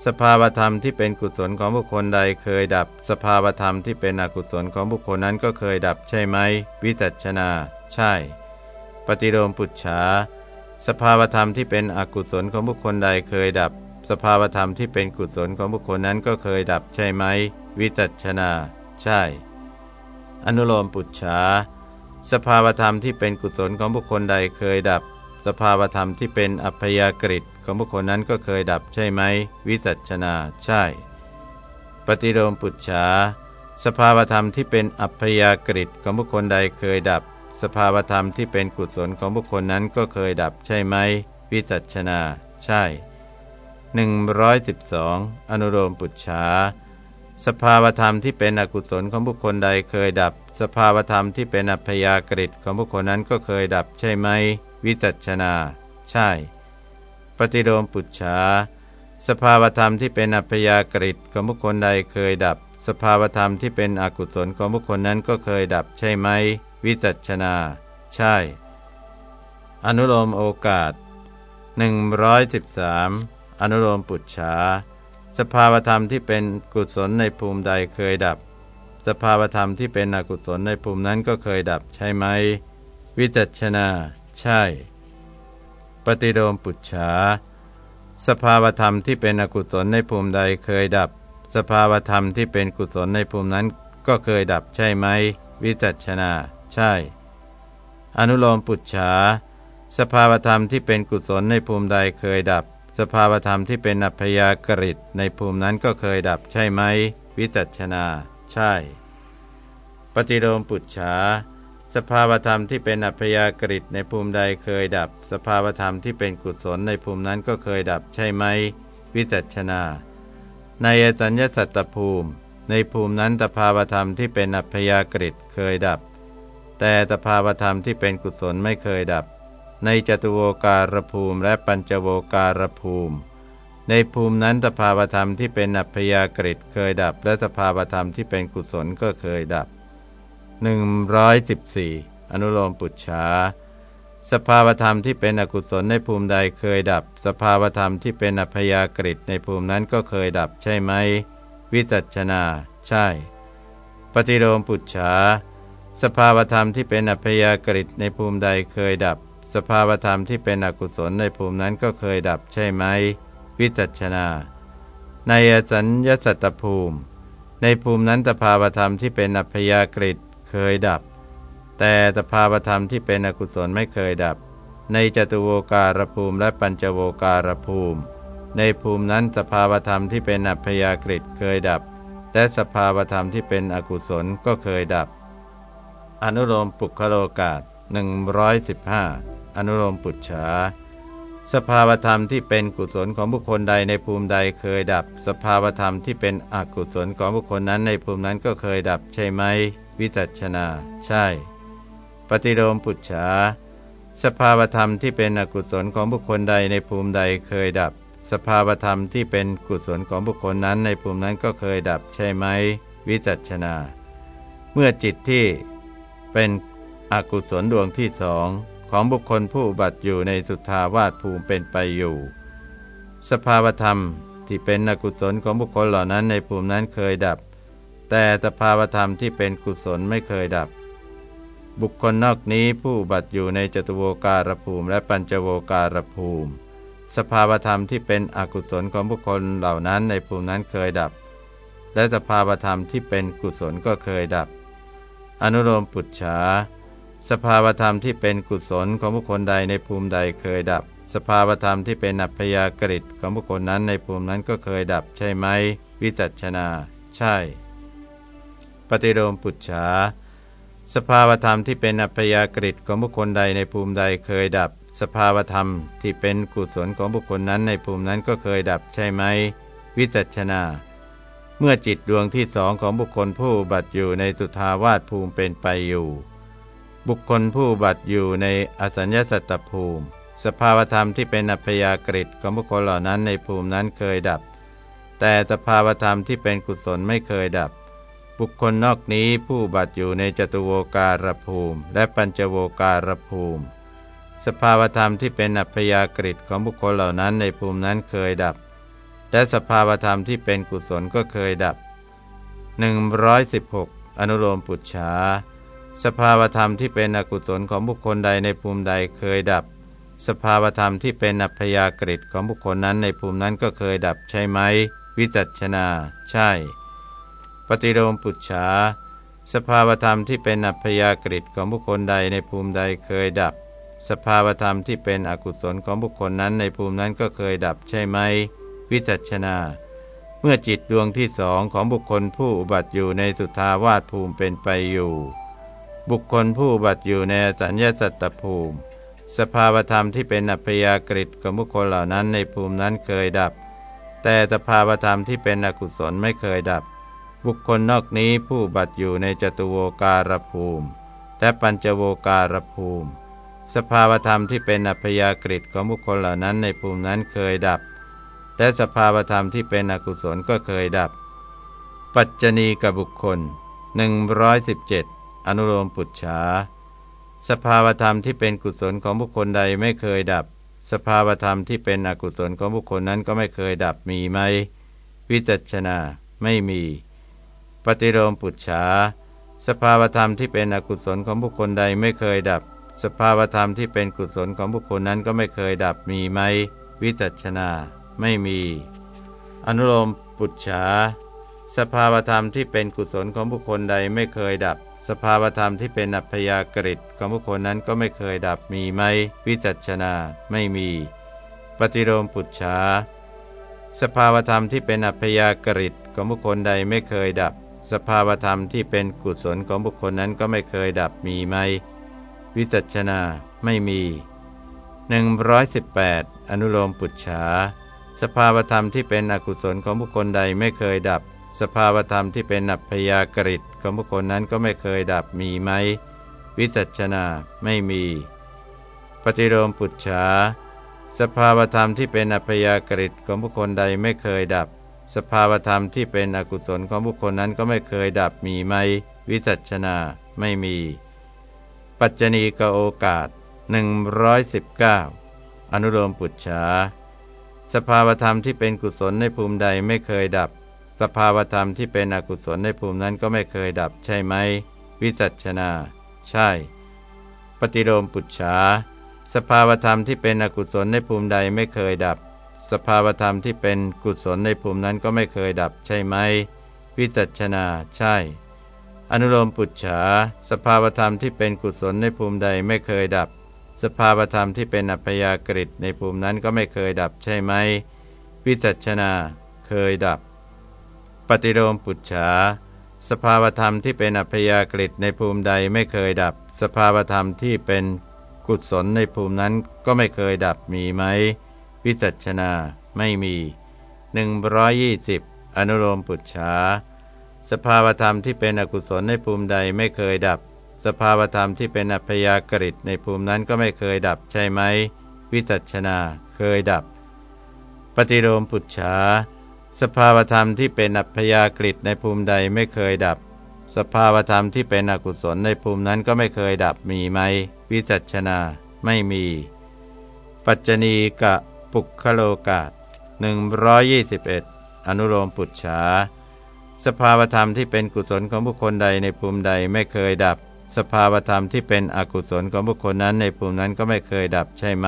สภาวธรรมที่เป็นกุศลของบุคคลใดเคยดับ สภาวธรรมที่เป็นอกุศลของบุคคลนั้นก็เคยดับใช่ไหม วิจัชนา ใช่ ปฏิโลมปุจฉาสภาวธรรมที่เป็นอกุศลของบุคคลใดเคยดับ สภาวธรรมที่เป็นกุศลของบุคคลนั้นก็เคยดับใช่ไหม วิจัชนา ใช่ อนุโลมปุจฉาสภาวธรรมที่เป็นกุศลของบุคคลใดเคยดับ สภาวธรรมที่เป็นอัพยากฤิ ของบุคคลนั้นก็เคยดับใช่ไหม วิสัชนาใช่ ปฏิโลมปุจฉาสภาวธรรมที่เป็นอัพยากฤิของบุคคลใดเคยดับ สภาวธรรมที่เป็นกุศลของบุคคลนั้นก็เคยดับใช่ไหม วิจัชนาใช่ 112 อนุโลมปุจฉาสภาวธรรมที่เป็นอกุศลของบุคคลใดเคยดับ สภาวธรรมที่เป็นอัพยากฤิของบุคคลนั้นก็เคยดับใช่ไหม วิจัชนา ใช่ ปฏิโลมปุจฉาสภาวธรรมที่เป็นอัพยากฤิของบุคคลใดเคยดับ สภาวธรรมที่เป็นอกุศลของบุคคลนั้นก็เคยดับใช่ไหม วิจัชนา ใช่ อนุโลมโอกาส 113 อนุโลมปุจฉาสภาวธรรมที่เป็นกุศลในภูมิใดเคยดับ สภาวธรรมที่เป็นอกุศลในภูมินั้นก็เคยดับใช่ไหม วิจัชนา ใช่ ปฏิโลมปุจฉาสภาวธรรมที่เป็นอกุศลในภูมิใดเคยดับ สภาวธรรมที่เป็นกุศลในภูมินั้นก็เคยดับใช่ไหม วิจัชนา ใช่ อนุโลมปุจฉาสภาวธรรมที่เป็นกุศลในภูมิใดเคยดับ สภาวธรรมที่เป็นอัพยากฤิตในภูมินั้นก็เคยดับใช่ไหม วิจัชนา ใช่ ปฏิโลมปุจฉา สภาวธรรมที่เป็นอัพยากฤิตในภูมิใดเคยดับ สภาวธรรมที่เป็นกุศลในภูมินั้นก็เคยดับใช่ไหม วิจัชนา ในอสัญญสัตตภูมิ ในภูมินั้นสภาวธรรมที่เป็นอัพยากฤิตเคยดับ แต่สภาวธรรมที่เป็นกุศลไม่เคยดับ ในจตุโวการภูมิและปัญจโวการภูมิ ในภูมินั้นสภาวธรรมที่เป็นอัพยากฤิเคยดับ และสภาวธรรมที่เป็นกุศลก็เคยดับ 114 อนุโลมปุจฉาสภาวธรรมที่เป็นอกุศลในภูมิใดเคยดับ สภาวธรรมที่เป็นอัพยากฤิในภูมินั้นก็เคยดับใช่ไหม วิจัชนา ใช่ ปฏิโลมปุจฉาสภาวธรรมที่เป็นอัพยากฤิในภูมิใดเคยดับ สภาวธรรมที่เป็นอกุศลในภูมินั้นก็เคยดับใช่ไหม วิจัชนา ในอสัญญสัตตภูมิ ในภูมินั้นสภาวธรรมที่เป็นอัพยากฤิ เคยดับ แต่สภาวธรรมที่เป็นอกุศลไม่เคยดับ ในจตุโวการภูมิและปัญจโวการภูมิ ในภูมินั้นสภาวธรรมที่เป็นอัพยากฤิเคยดับ และสภาวธรรมที่เป็นอกุศลก็เคยดับ อนุโลมปุคโลกาศ115 อนุโลมปุจฉาสภาวธรรมที่เป็นกุศลของบุคคลใดในภูมิใดเคยดับ สภาวธรรมที่เป็นอกุศลของบุคคลนั้นในภูมินั้นก็เคยดับใช่ไหม วิจัชนา ใช่ ปฏิโลมปุจฉา สภาวธรรมที่เป็นอกุศลของบุคคลใดในภูมิใดเคยดับ สภาวธรรมที่เป็นกุศลของบุคคลนั้นในภูมินั้นก็เคยดับใช่ไหม วิจัชนา เมื่อจิตที่เป็นอกุศลดวงที่สองของบุคคลผู้บัติอยู่ในสุทธาวาสภูมิเป็นไปอยู่ สภาวธรรมที่เป็นอกุศลของบุคคลเหล่านั้นในภูมินั้นเคยดับ แต่สภาวธรรมที่เป็นกุศลไม่เคยดับ บุคคลนอกนี้ผู้บัติอยู่ในจตุโวการภูมิและปัญจโวการภูมิ สภาวธรรมที่เป็นอกุศลของบุคคลเหล่านั้นในภูมินั้นเคยดับ และสภาวธรรมที่เป็นกุศลก็เคยดับ อนุโลมปุจฉาสภาวธรรมที่เป็นกุศลของบุคคลใดในภูมิใดเคยดับ สภาวธรรมที่เป็นอัพยากฤิของบุคคลนั้นในภูมินั้นก็เคยดับ ใช่ไหม วิจัชนา ใช่ ปฏิโลมปุจฉาสภาวธรรมที่เป็นอัพยากฤิของบุคคลใดในภูมิใดเคยดับ สภาวธรรมที่เป็นกุศลของบุคคลนั้นในภูมินั้นก็เคยดับใช่ไหม วิจัชนา เมื่อจิตดวงที่สองของบุคคลผู้บัตอยู่ในสุทาวาสภูมิเป็นไปอยู่ บุคคลผู้บัตอยู่ในอสัญญาสัตตภูมิ สภาวธรรมที่เป็นอัพยากฤิของบุคคลเหล่านั้นในภูมินั้นเคยดับ แต่สภาวธรรมที่เป็นกุศลไม่เคยดับ บุคคลนอกนี้ผู้บัตอยู่ในจตุโวการภูมิ และปัญจโวการภูมิ สภาวธรรมที่เป็นอัพยากฤิของบุคคลเหล่านั้นในภูมินั้นเคยดับ และสภาวธรรมที่เป็นกุศลก็เคยดับ 116 อนุโลมปุจฉาสภาวธรรมที่เป็นอกุศลของบุคคลใดในภูมิใดเคยดับ สภาวธรรมที่เป็นอัพยากฤิของบุคคลนั้นในภูมินั้นก็เคยดับใช่ไหม วิจัชนา ใช่ ปฏิโลมปุจฉาสภาวธรรมที่เป็นอัพยากฤิของบุคคลใดในภูมิใดเคยดับ สภาวธรรมที่เป็นอกุศลของบุคคลนั้นในภูมินั้นก็เคยดับใช่ไหม วิจัชนา เมื่อจิตดวงที่สองของบุคคลผู้อุบัติอยู่ในสุทาวาสภูมิเป็นไปอยู่ บุคคลผู้อุบัติอยู่ในสัญญาสัตตภูมิ สภาวธรรมที่เป็นอัพยากฤิของบุคคลเหล่านั้นในภูมินั้นเคยดับ แต่สภาวธรรมที่เป็นอกุศลไม่เคยดับ บุคคลนอกนี้ผู้บัติอยู่ในจตุโวการภูมิ และปัญจโวการภูมิ สภาวธรรมที่เป็นอัพยากฤิของบุคคลเหล่านั้นในภูมินั้นเคยดับ และสภาวธรรมที่เป็นอกุศลก็เคยดับ ปัจจณีกับบุคคล 117 อนุโลมปุจฉาสภาวธรรมที่เป็นกุศลของบุคคลใดไม่เคยดับ สภาวธรรมที่เป็นอกุศลของบุคคลนั้นก็ไม่เคยดับมีไหม วิจัชนาไม่มี ฏิโลมปุจฉาสภาวธรรมที่เป็นอกุศลของบุคคลใดไม่เคยดับ สภาวธรรมที่เป็นกุศลของบุคคลนั้นก็ไม่เคยดับมีไหม วิจัชนา ไม่มี อนุโลมปุจฉาสภาวธรรมที่เป็นกุศลของบุคคลใดไม่เคยดับ สภาวธรรมที่เป็นอัพยากฤิตของบุคคลนั้นก็ไม่เคยดับมีไหม วิจัชนา ไม่มี ปฏิโลมปุจฉาสภาวธรรมที่เป็นอัพยากฤิตของบุคคลใดไม่เคยดับ สภาวธรรมที่เป็นกุศลของบุคคลนั้นก็ไม่เคยดับมีไหม วิจัชนาไม่มี 118 อนุโลมปุจฉา สภาวธรรมที่เป็นอกุศลของบุคคลใดไม่เคยดับ สภาวธรรมที่เป็นอัพยากฤิตของบุคคลนั้นก็ไม่เคยดับมีไหม วิจัชนาไม่มี ปฏิโลมปุจฉา สภาวธรรมที่เป็นอัพยากฤิตของบุคคลใดไม่เคยดับ สภาวธรรมที่เป็นอกุศลของบุคคลนั้นก็ไม่เคยดับมีไหม วิจัชนาไม่มี ปัจจณีกโอกาส 119 อนุโลมปุจฉาสภาวธรรมที่เป็นกุศลในภูมิใดไม่เคยดับ สภาวธรรมที่เป็นอกุศลในภูมินั้นก็ไม่เคยดับใช่ไหม วิจัชนา ใช่ ปฏิโลมปุจฉาสภาวธรรมที่เป็นอกุศลในภูมิใดไม่เคยดับ สภาวธรรมที่เป็นกุศลในภูมินั้นก็ไม่เคยดับใช่ไหม วิจัชนาใช่ อนุโลมปุจฉา สภาวธรรมที่เป็นกุศลในภูมิใดไม่เคยดับ สภาวธรรมที่เป็นอัพยากฤิในภูมินั้นก็ไม่เคยดับใช่ไหม วิจัชนาเคยดับ ปฏิโลมปุจฉา สภาวธรรมที่เป็นอัพยากฤิในภูมิใดไม่เคยดับ สภาวธรรมที่เป็นกุศลในภูมินั้นก็ไม่เคยดับมีไหม วิจัชนาไม่มี 120 อนุโลมปุจฉาสภาวธรรมที่เป็นอกุศลในภูมิใดไม่เคยดับ สภาวธรรมที่เป็นอัพยากฤิในภูมินั้นก็ไม่เคยดับใช่ไหม วิจัชนาเคยดับ ปฏิโลมปุจฉาสภาวธรรมที่เป็นอัพยากฤิในภูมิใดไม่เคยดับ สภาวธรรมที่เป็นอกุศลในภูมินั้นก็ไม่เคยดับมีไหม วิจัชนาไม่มี ปัจจณีกะ ปุคโลกาศ121 อนุโลมปุจฉา สภาวธรรมที่เป็นกุศลของบุคคลใดในภูมิใดไม่เคยดับ สภาวธรรมที่เป็นอกุศลของบุคคลนั้นในภูมินั้นก็ไม่เคยดับใช่ไหม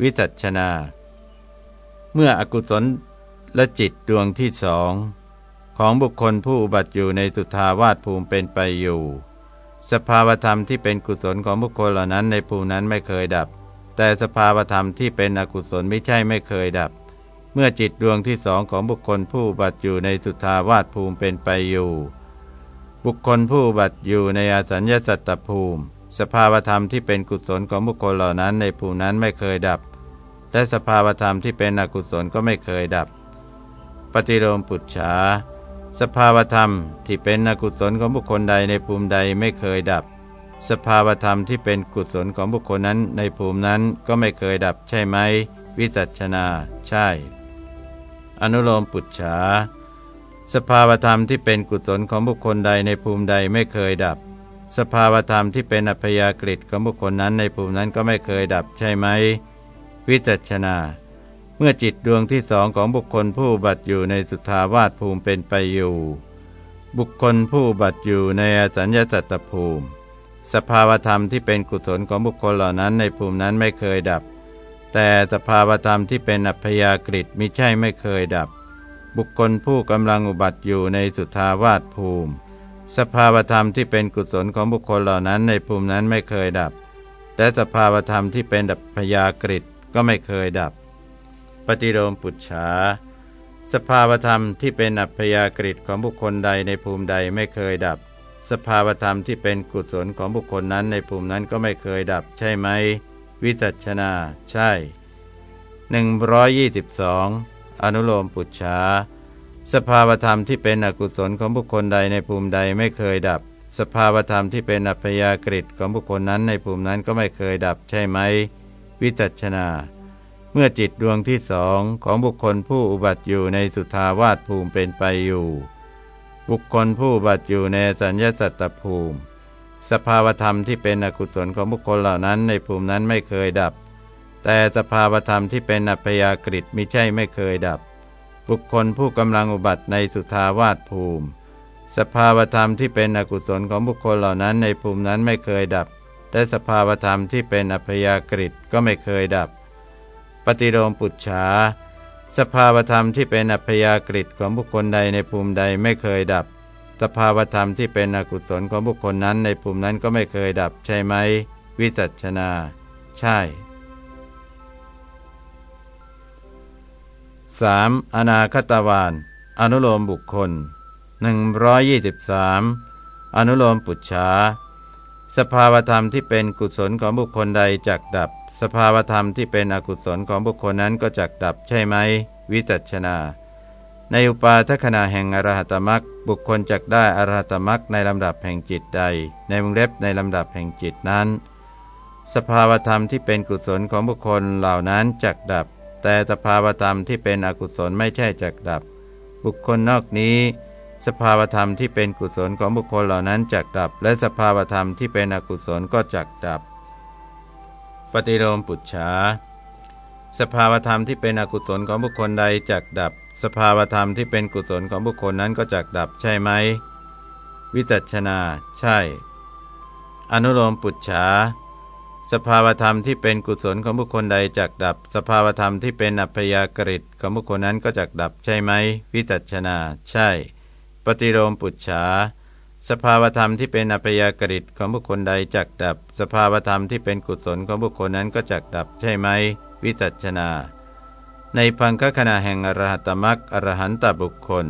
วิจัชนา เมื่ออกุศลและจิตดวงที่สองของบุคคลผู้อุบัติอยู่ในสุทาวาสภูมิเป็นไปอยู่ สภาวธรรมที่เป็นกุศลของบุคคลเหล่านั้นในภูมินั้นไม่เคยดับ แต่สภาวธรรมที่เป็นอกุศลไม่ใช่ไม่เคยดับ เมื่อจิตดวงที่สองของบุคคลผู้บัติอยู่ในสุทาวาสภูมิเป็นไปอยู่ บุคคลผู้บัติอยู่ในอสัญญาสัตตภูมิ สภาวธรรมที่เป็นกุศลของบุคคลเหล่านั้นในภูมินั้นไม่เคยดับ และสภาวธรรมที่เป็นอกุศลก็ไม่เคยดับ ปฏิโลมปุจฉาสภาวธรรมที่เป็นอกุศลของบุคคลใดในภูมิใดไม่เคยดับ สภาวธรรมที่เป็นกุศลของบุคคลนั้นในภูมินั้นก็ไม่เคยดับใช่ไหม วิจัชนา ใช่ อนุโลมปุจฉาสภาวธรรมที่เป็นกุศลของบุคคลใดในภูมิใดไม่เคยดับ สภาวธรรมที่เป็นอัพยากฤิของบุคคลนั้นในภูมินั้นก็ไม่เคยดับใช่ไหม วิจัชนา เมื่อจิตดวงที่สองของบุคคลผู้บัตอยู่ในสุทาวาสภูมิเป็นไปอยู่ บุคคลผู้บัตอยู่ในอสัญญาสัตตภูมิ สภาวธรรมที่เป็นกุศลของบุคคลเหล่านั้นในภูมินั้นไม่เคยดับ แต่สภาวธรรมที่เป็นอัพยากฤิมิใช่ไม่เคยดับ บุคคลผู้กำลังอุบัติอยู่ในสุทาวาสภูมิ สภาวธรรมที่เป็นกุศลของบุคคลเหล่านั้นในภูมินั้นไม่เคยดับ และสภาวธรรมที่เป็นดับพยากฤิก็ไม่เคยดับ ปฏิโลมปุจฉาสภาวธรรมที่เป็นอัพยากฤิของบุคคลใดในภูมิใดไม่เคยดับ สภาวธรรมที่เป็นกุศลของบุคคลนั้นในภูมินั้นก็ไม่เคยดับใช่ไหม วิจัชนา ใช่ 122 อนุโลมปุจฉาสภาวธรรมที่เป็นอกุศลของบุคคลใดในภูมิใดไม่เคยดับ สภาวธรรมที่เป็นอัพยากฤิของบุคคลนั้นในภูมินั้นก็ไม่เคยดับใช่ไหม วิจัชนา เมื่อจิตดวงที่สองของบุคคลผู้อุบัติอยู่ในสุทาวาสภูมิเป็นไปอยู่ บุคคลผู้บัติอยู่ในสัญญาสัตตภูมิ สภาวธรรมที่เป็นอกุศลของบุคคลเหล่านั้นในภูมินั้นไม่เคยดับ แต่สภาวธรรมที่เป็นอัพยากฤิมิใช่ไม่เคยดับ บุคคลผู้กำลังอุบัติในสุทาวาสภูมิ สภาวธรรมที่เป็นอกุศลของบุคคลเหล่านั้นในภูมินั้นไม่เคยดับแต่สภาวธรรมที่เป็นอัพยากฤิก็ไม่เคยดับ ปฏิโลมปุจฉา สภาวธรรมที่เป็นอัพยากฤิของบุคคลใดในภูมิใดไม่เคยดับ สภาวธรรมที่เป็นอกุศลของบุคคลนั้นในภูมินั้นก็ไม่เคยดับใช่ไหม วิจัชนา ใช่ 3. อนาคตวาน อนุโลมบุคคล 123 อนุโลมปุจฉาสภาวธรรมที่เป็นกุศลของบุคคลใดจักดับ สภาวธรรมที่เป็นอกุศลของบุคคลนั้นก็จักดับใช่ไหม วิจัชนา ในอุปาทขณะแห่งอรหัตมักบุคคลจักได้อรหัตมักในลำดับแห่งจิตใด ในวงเล็บในลำดับแห่งจิตนั้น สภาวธรรมที่เป็นกุศลของบุคคลเหล่านั้นจักดับ แต่สภาวธรรมที่เป็นอกุศลไม่ใช่จักดับ บุคคลนอกนี้สภาวธรรมที่เป็นกุศลของบุคคลเหล่านั้นจักดับ และสภาวธรรมที่เป็นอกุศลก็จักดับ ปฏิโลมปุจฉาสภาวธรรมที่เป็นอกุศลของบุคคลใดจักดับ สภาวธรรมที่เป็นกุศลของบุคคลนั้นก็จักดับใช่ไหม วิจัชนา ใช่ อนุโลมปุจฉาสภาวธรรมที่เป็นกุศลของบุคคลใดจักดับ สภาวธรรมที่เป็นอัพยากฤิตของบุคคลนั้นก็จักดับใช่ไหม วิจัชนา ใช่ ปฏิโลมปุจฉา สภาวธรรมที่เป็นอัพยากฤิตของบุคคลใดจักดับ สภาวธรรมที่เป็นกุศลของบุคคลนั้นก็จักดับใช่ไหม วิจัชนา ในพังคขณะแห่งอรหัตมักอรหันตบุคคล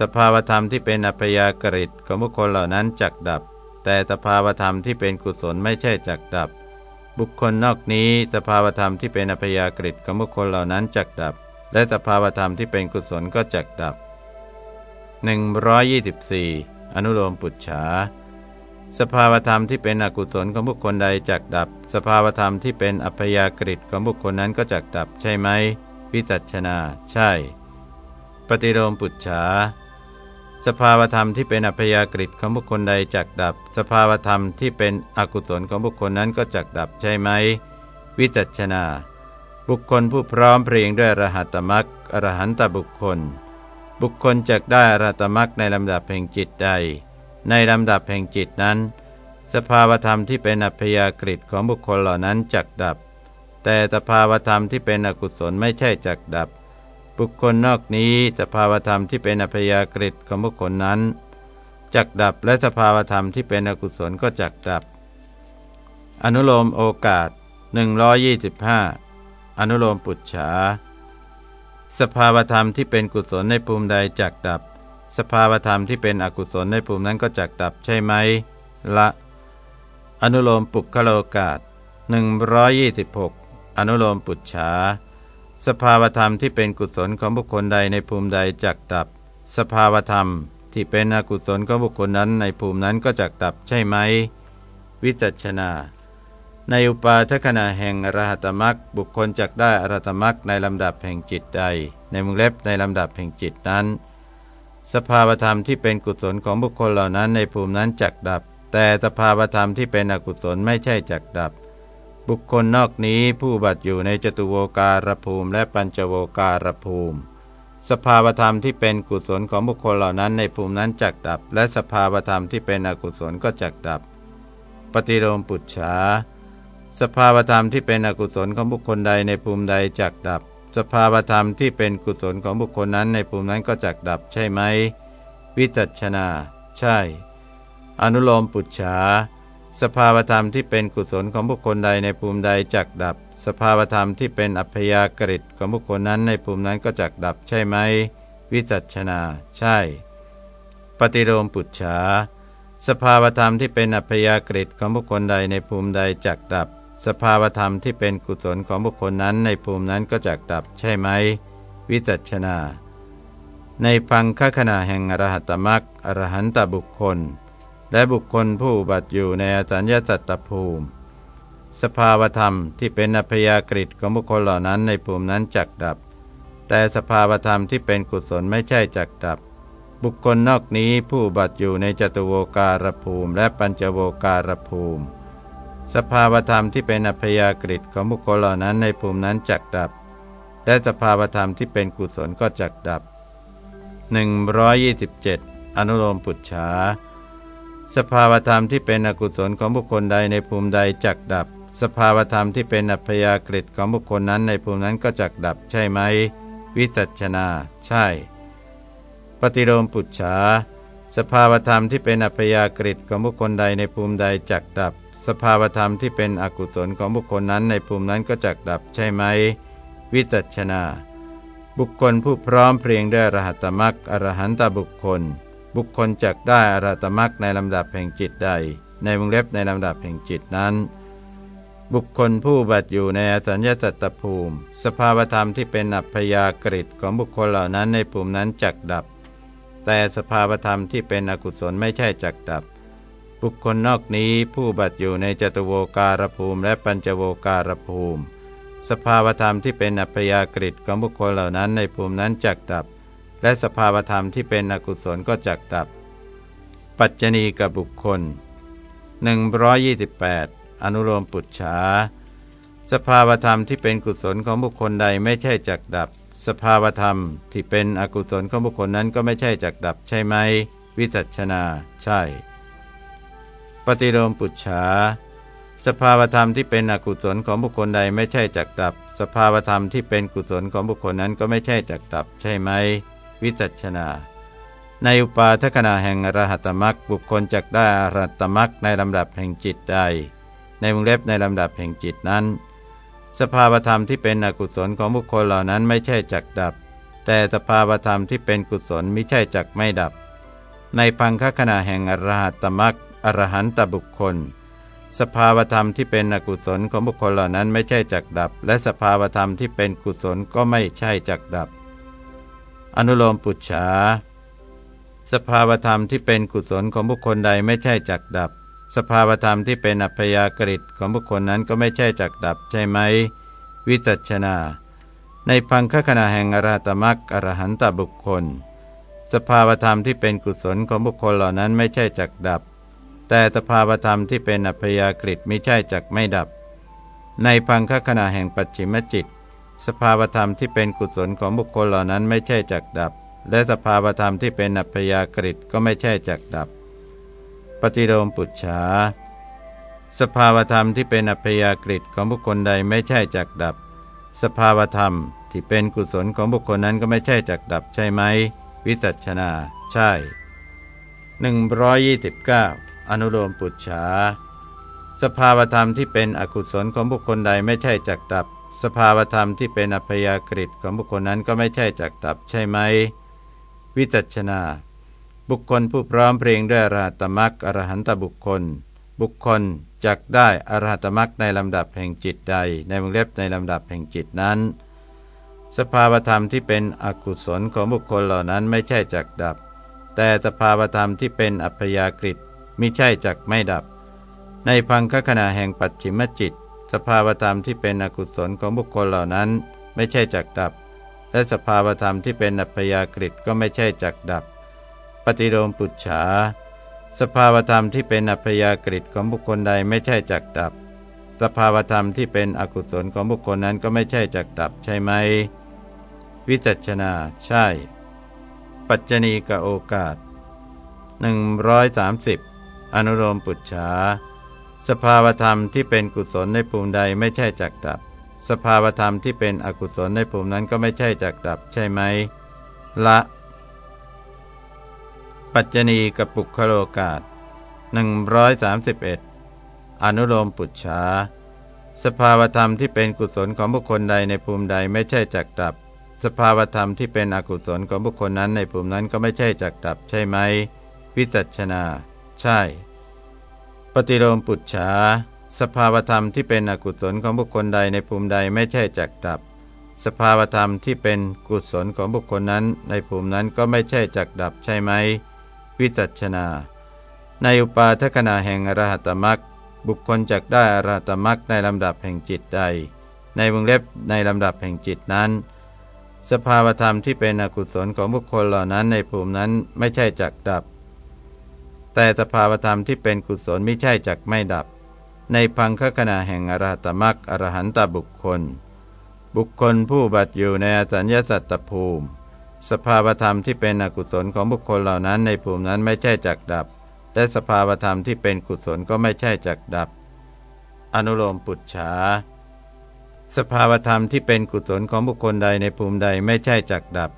สภาวธรรมที่เป็นอัพยากฤิตของบุคคลเหล่านั้นจักดับ แต่สภาวธรรมที่เป็นกุศลไม่ใช่จักดับ บุคคลนอกนี้สภาวธรรมที่เป็นอัพยากฤิตของบุคคลเหล่านั้นจักดับ และสภาวธรรมที่เป็นกุศลก็จักดับ 124 อนุโลมปุจฉา สภาวธรรมที่เป็นอกุศลของบุคคลใดจักดับ สภาวธรรมที่เป็นอัพยากฤิตของบุคคลนั้นก็จักดับใช่ไหมวิจัชนา ใช่ ปฏิโลมปุจฉา สภาวธรรมที่เป็นอัพยากฤิตของบุคคลใดจักดับ สภาวธรรมที่เป็นอกุศลของบุคคลนั้นก็จักดับใช่ไหมวิจัชนา บุคคลผู้พร้อมเพรียงด้วยรหัตมักอรหันตบุคคล บุคคลจักได้อรัตมักในลำดับแห่งจิตใด ในลำดับแห่งจิตนั้น สภาวธรรมที่เป็นอัพยากฤิของบุคคลเหล่านั้นจักดับ แต่สภาวธรรมที่เป็นอกุศลไม่ใช่จักดับ บุคคลนอกนี้สภาวธรรมที่เป็นอัพยากฤิของบุคคลนั้นจักดับและสภาวธรรมที่เป็นอกุศลก็จักดับ อนุโลมโอกาส 125 อนุโลมปุจฉา สภาวธรรมที่เป็นกุศลในภูมิใดจักดับ สภาวธรรมที่เป็นอกุศลในภูมินั้นก็จักดับใช่ไหม ละ อนุโลมปุกขโลกาศ126 อนุโลมปุจฉา สภาวธรรมที่เป็นกุศลของบุคคลใดในภูมิใดจักดับ สภาวธรรมที่เป็นอกุศลของบุคคลนั้นในภูมินั้นก็จักดับใช่ไหม วิจัชนา ในอุปาทขณะแห่งอรหัตมรักบุคคลจักได้อรหัตมรักในลำดับแห่งจิตใด ในมุงเล็บในลำดับแห่งจิตนั้น สภาวธรรมที่เป็นกุศลของบุคคลเหล่านั้นในภูมินั้นจักดับ แต่สภาวธรรมที่เป็นอกุศลไม่ใช่จักดับ บุคคลนอกนี้ผู้บัติอยู่ในจตุโวการภูมิ และปัญจโวการภูมิ สภาวธรรมที่เป็นกุศลของบุคคลเหล่านั้นในภูมินั้นจักดับ และสภาวธรรมที่เป็นอกุศลก็จักดับ ปฏิโลมปุจฉา สภาวธรรมที่เป็นอกุศลของบุคคลใดในภูมิใดจักดับ สภาวธรรมที่เป็นกุศลของบุคคลนั้นในภูมินั้นก็จักดับใช่ไหม วิจัชนา ใช่ อนุโลมปุจฉา สภาวธรรมที่เป็นกุศลของบุคคลใดในภูมิใดจักดับ สภาวธรรมที่เป็นอัพยากฤิของบุคคลนั้นในภูมินั้นก็จักดับใช่ไหม วิจัชนา ใช่ ปฏิโลมปุจฉา สภาวธรรมที่เป็นอัพยากฤิของบุคคลใดในภูมิใดจักดับ สภาวธรรมที่เป็นกุศลของบุคคลนั้นในภูมินั้นก็จักดับใช่ไหม วิจัชนา ในพังคขณะแห่งอรหัตมักอรหันตบุคคล และบุคคลผู้บัติอยู่ในอสัญญาตตภูมิ สภาวธรรมที่เป็นอัพยากฤิของบุคคลเหล่านั้นในภูมินั้นจักดับ แต่สภาวธรรมที่เป็นกุศลไม่ใช่จักดับ บุคคลนอกนี้ผู้บัตอยู่ในจตุโวการภูมิ และปัญจโวการภูมิ สภาวธรรมที่เป็นอัพยากฤิของบุคคลเหล่านั้นในภูมินั้นจักดับ และสภาวธรรมที่เป็นกุศลก็จักดับ 127 อนุโลมปุจฉาสภาวธรรมที่เป็นอกุศลของบุคคลใดในภูมิใดจักดับ สภาวธรรมที่เป็นอัพยากฤิของบุคคลนั้นในภูมินั้นก็จักดับใช่ไหม วิจัชนา ใช่ ปฏิโลมปุจฉาสภาวธรรมที่เป็นอัพยากฤิของบุคคลใดในภูมิใดจักดับ สภาวธรรมที่เป็นอกุศลของบุคคลนั้นในภูมินั้นก็จักดับใช่ไหม วิจัชนา บุคคลผู้พร้อมเพรียงด้วยอรหัตมักอรหันตบุคคล บุคคลจักได้อรหัตมักในลำดับแห่งจิตใด ในวงเล็บในลำดับแห่งจิตนั้น บุคคลผู้บัตอยู่ในอสัญญาตตภูมิ สภาวธรรมที่เป็นอัพยากฤิของบุคคลเหล่านั้นในภูมินั้นจักดับ แต่สภาวธรรมที่เป็นอกุศลไม่ใช่จักดับ บุคคลนอกนี้ผู้บัตอยู่ในจตุโวการภูมิและปัญจโวการภูมิ สภาวธรรมที่เป็นอัพยากฤิของบุคคลเหล่านั้นในภูมินั้นจักดับ และสภาวธรรมที่เป็นอกุศลก็จักดับ ปัจจณีกับบุคคล 128 อนุโลมปุจฉาสภาวธรรมที่เป็นกุศลของบุคคลใดไม่ใช่จักดับ สภาวธรรมที่เป็นอกุศลของบุคคลนั้นก็ไม่ใช่จักดับใช่ไหม วิจัชนา ใช่ ปฏิโลมปุจฉา สภาวธรรมที่เป็นอกุศลของบุคคลใดไม่ใช่จักดับ สภาวธรรมที่เป็นกุศลของบุคคลนั้นก็ไม่ใช่จักดับ ใช่ไหม วิจัชนา ในอุปาทขณะแห่งอรหัตมรักบุคคลจักได้อรหัตมรักในลำดับแห่งจิตใด ในวงเล็บในลำดับแห่งจิตนั้น สภาวธรรมที่เป็นอกุศลของบุคคลเหล่านั้นไม่ใช่จักดับ แต่สภาวธรรมที่เป็นกุศลไม่ใช่จักไม่ดับ ในพังคขณะแห่งอรหัตตมัก อรหันตบุคคล สภาวธรรมที่เป็นอกุศลของบุคคลเหล่านั้นไม่ใช่จักดับ และสภาวธรรมที่เป็นกุศลก็ไม่ใช่จักดับ อนุโลมปุจฉาสภาวธรรมที่เป็นกุศลของบุคคลใดไม่ใช่จักดับ สภาวธรรมที่เป็นอัพยากฤิของบุคคลนั้นก็ไม่ใช่จักดับ ใช่ไหม วิตัชนา ในพังคขณะแห่งอรหัตมักอรหันตบุคคล สภาวธรรมที่เป็นกุศลของบุคคลเหล่านั้นไม่ใช่จักดับ แต่สภาวธรรมที่เป็นอัพยากฤิไม่ใช่จักไม่ดับ ในพังคขณะแห่งปัจฉิมจิต สภาวธรรมที่เป็นกุศลของบุคคลเหล่านั้นไม่ใช่จักดับ และสภาวธรรมที่เป็นอัพยากฤิก็ไม่ใช่จักดับ ปฏิโลมปุจฉาสภาวธรรมที่เป็นอัพยากฤิของบุคคลใดไม่ใช่จักดับ สภาวธรรมที่เป็นกุศลของบุคคลนั้นก็ไม่ใช่จักดับใช่ไหม วิจัชนา ใช่ 129 อนุโลมปุจฉาสภาวธรรมที่เป็นอกุศลของบุคคลใดไม่ใช่จักดับ สภาวธรรมที่เป็นอัพยากฤิของบุคคลนั้นก็ไม่ใช่จักดับใช่ไหม วิจัชนา บุคคลผู้พร้อมเพรียงด้วยอรหัตมรักอรหันตบุคคล บุคคลจักได้อรหัตมรักในลำดับแห่งจิตใด ในวงเล็บในลำดับแห่งจิตนั้น สภาวธรรมที่เป็นอกุศลของบุคคลเหล่านั้นไม่ใช่จักดับ แต่สภาวธรรมที่เป็นอัพยากฤิ มิใช่จักไม่ดับ ในพังคขณะแห่งปัจฉิมจิต สภาวธรรมที่เป็นอกุศลของบุคคลเหล่านั้น ไม่ใช่จักดับ และสภาวธรรมที่เป็นอัพยากฤิก็ไม่ใช่จักดับ ปฏิโลมปุจฉา สภาวธรรมที่เป็นอัพยากฤิของบุคคลใดไม่ใช่จักดับ สภาวธรรมที่เป็นอกุศลของบุคคลนั้นก็ไม่ใช่จักดับใช่ไหม วิจัชนา ใช่ ปัจจณีกโอกาส130 อนุโลมปุจฉาสภาวธรรมที่เป็นกุศลในภูมิใดไม่ใช่จักดับ สภาวธรรมที่เป็นอกุศลในภูมินั้นก็ไม่ใช่จักดับ ใช่ไหม ละ ปัจจณีกับปุคโลกาศ131 อนุโลมปุจฉาสภาวธรรมที่เป็นกุศลของบุคคลใดในภูมิใดไม่ใช่จักดับ สภาวธรรมที่เป็นอกุศลของบุคคลนั้นในภูมินั้นก็ไม่ใช่จักดับ ใช่ไหม วิจัชนา ใช่ ปฏิโลมปุจฉาสภาวธรรมที่เป็นอกุศลของบุคคลใดในภูมิใดไม่ใช่จักดับ สภาวธรรมที่เป็นกุศลของบุคคลนั้น ในภูมินั้นก็ไม่ใช่จักดับใช่ไหม วิจัชนา ในอุปาทขณะแห่งอรหัตมรักบุคคลจักได้อรหัตมรักในลำดับแห่งจิตใด ในวงเล็บในลำดับแห่งจิตนั้น สภาวธรรมที่เป็นอกุศลของบุคคลเหล่านั้นในภูมินั้นไม่ใช่จักดับ แต่สภาวธรรมที่เป็นกุศลไม่ใช่จักไม่ดับ ในพังคขณะแห่งอรหัตมักอรหันตบุคคล บุคคลผู้บัตอยู่ในอสัญญาสัตตภูมิ สภาวธรรมที่เป็นอกุศลของบุคคลเหล่านั้นในภูมินั้นไม่ใช่จักดับ และสภาวธรรมที่เป็นกุศลก็ไม่ใช่จักดับ อนุโลมปุจฉาสภาวธรรมที่เป็นกุศลของบุคคลใดในภูมิใดไม่ใช่จักดับ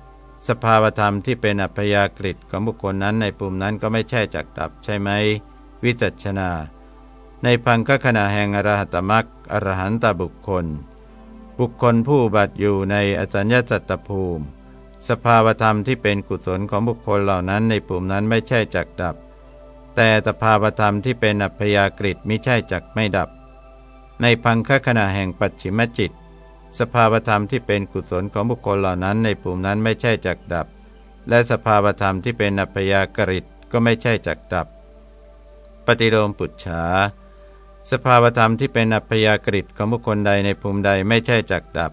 สภาวธรรมที่เป็นอัพยากฤิของบุคคลนั้นในภูมินั้นก็ไม่ใช่จักดับใช่ไหม วิจัชนา ในพังคขณะแห่งอรหัตมักอรหันตบุคคล บุคคลผู้บัตอยู่ในอสัญญาสัตตภูมิ สภาวธรรมที่เป็นกุศลของบุคคลเหล่านั้นในภูมินั้นไม่ใช่จักดับ แต่สภาวธรรมที่เป็นอัพยากฤิมิใช่จักไม่ดับ ในพังคขณะแห่งปัจฉิมจิต สภาวธรรมที่เป็นกุศลของบุคคลเหล่านั้นในภูมินั้นไม่ใช่จักดับ และสภาวธรรมที่เป็นอัพยากฤิตก็ไม่ใช่จักดับ ปฏิโลมปุจฉาสภาวธรรมที่เป็นอัพยากฤิตของบุคคลใดในภูมิใดไม่ใช่จักดับ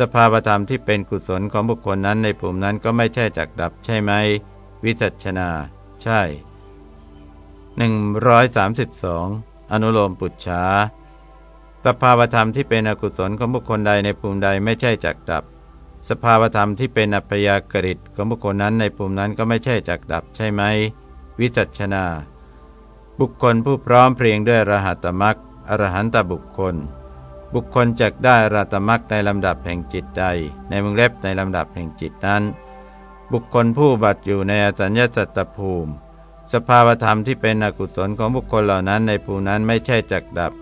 สภาวธรรมที่เป็นกุศลของบุคคลนั้นในภูมินั้นก็ไม่ใช่จักดับ ใช่ไหม วิจัชนา ใช่ 132 อนุโลมปุจฉา สภาวธรรมที่เป็นอกุศลของบุคคลใดในภูมิใดไม่ใช่จักดับ สภาวธรรมที่เป็นอัพยากฤิตของบุคคลนั้นในภูมินั้นก็ไม่ใช่จักดับ ใช่ไหม วิจัชนา บุคคลผู้พร้อมเพรียงด้วยรหัตมักอรหันตบุคคล บุคคลจักได้รหัตมักในลำดับแห่งจิตใด ในมงเล็บในลำดับแห่งจิตนั้น บุคคลผู้บัตอยู่ในอสัญญาสัตตภูมิ สภาวธรรมที่เป็นอกุศลของบุคคลเหล่านั้นในภูนั้นไม่ใช่จักดับ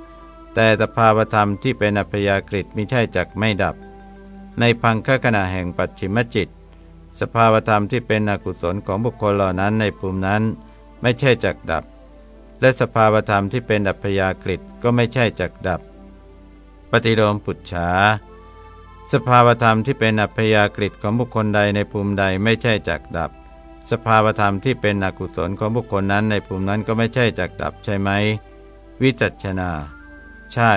แต่สภาวธรรมที่เป็นอัพยากฤิไม่ใช่จักไม่ดับ ในพังคขณะแห่งปัจฉิมจิต สภาวธรรมที่เป็นอกุศลของบุคคลเหล่านั้นในภูมินั้น ไม่ใช่จักดับ และสภาวธรรมที่เป็นอัพยากฤิก็ไม่ใช่จักดับ ปฏิโลมปุจฉาสภาวธรรมที่เป็นอัพยากฤิของบุคคลใดในภูมิใดไม่ใช่จักดับ สภาวธรรมที่เป็นอกุศลของบุคคลนั้นในภูมินั้นก็ไม่ใช่จักดับใช่ไหม วิจัชนา ใช่